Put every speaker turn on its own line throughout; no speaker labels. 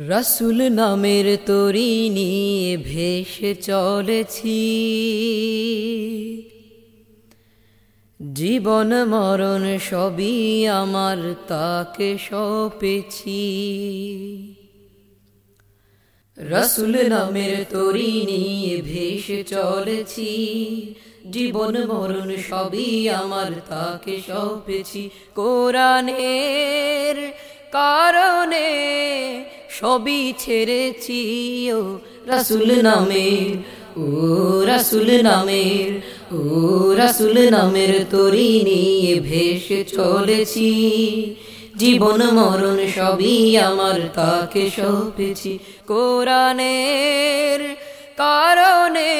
রসুল নামের তরি নিয়ে ভেসে চলেছি। জীবন, মরণ সবই আমার তাকে সপেছি। রসুল নামের তরি নিয়ে ভেসে চলেছি। জীবন, মরণ সবই আমার তাকে সপেছি। কোরআনের কারণে সবই ছেড়েছি ও রসুল নামের। ও রসুল নামের, ও রসুল নামের তরি নিয়ে ভেসে চলেছি। জীবন মরণ সবই আমার তাকে সপেছি। কোরআনের কারণে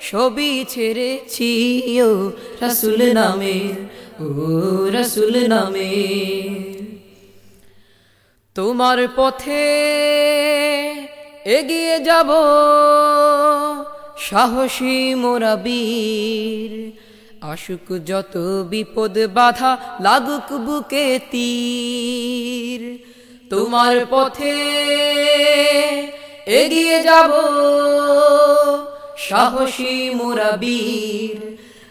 সবই ছেড়েছি ও রসুল নামের, ও রসুল নামের। তোমার পথে এগিয়ে যাব, সাহসী মোরা বীর। আশুক যত বিপদ বাধা লাগুক বুকে তীর। তোমার পথে এগিয়ে যাব, সাহসী মোরা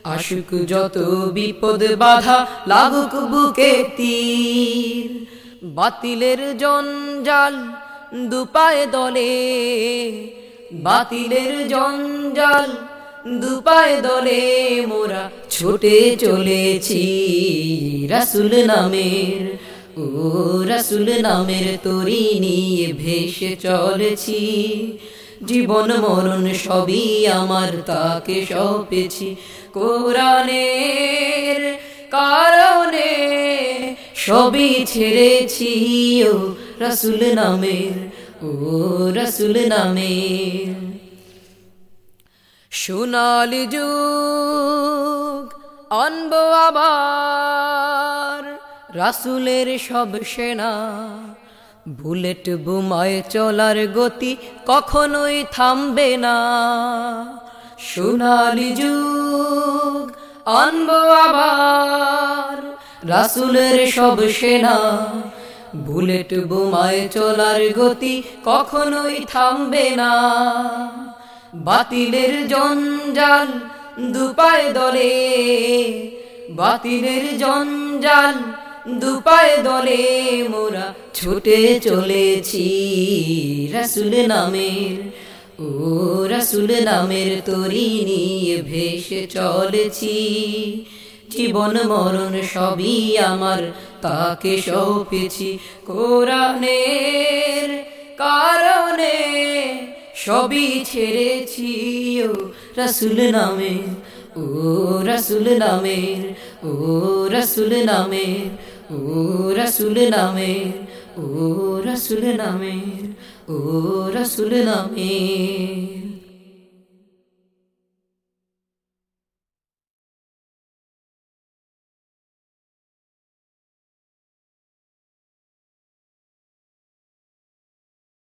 আশুক যত বিপদ বাধা লাগুক বুকে তীর। বাতিলের জঞ্জাল দুপায়ে দলে। বাতিলের জঞ্জাল দুপায়ে দলে মোরা ছুটে চলেছি রাসুল নামের। ও রাসুল নামের তরি নিয়ে ভেসে চলেছি। জীবন মরণ সবই আমার তাকে সপেছি। কোরআনের কারণে সবই ছেড়েছি ও রসুল নামের, ও রসুল নামের। সোনালি যুগ আনব আবার রাসুলের সব সেনা। বুলেট বুমায় চলার গতি কখনোই থামবে না। সোনালি যুগ আনব আবার রাসুলের সব সেনা। বুলেট বোমায় চলার গতি কখনোই থামবে না। বাতিলের জঞ্জাল দুপায় দলে। বাতিলের জঞ্জাল দুপায় দলে। মোরা ছুটে চলেছি রসুল নামের। ও রসুল নামের তরি নিয়ে ভেসে চলেছি। জীবন মরণ সবই আমার, তাকে সপেছি কোরআনের কারণে। সবই ছেড়েছি, ও রসুল নামের, ও রসুল নামের, ও রসুল নামের, ও রসুল নামের, ও রসুল নামের, ও রসুল নামের।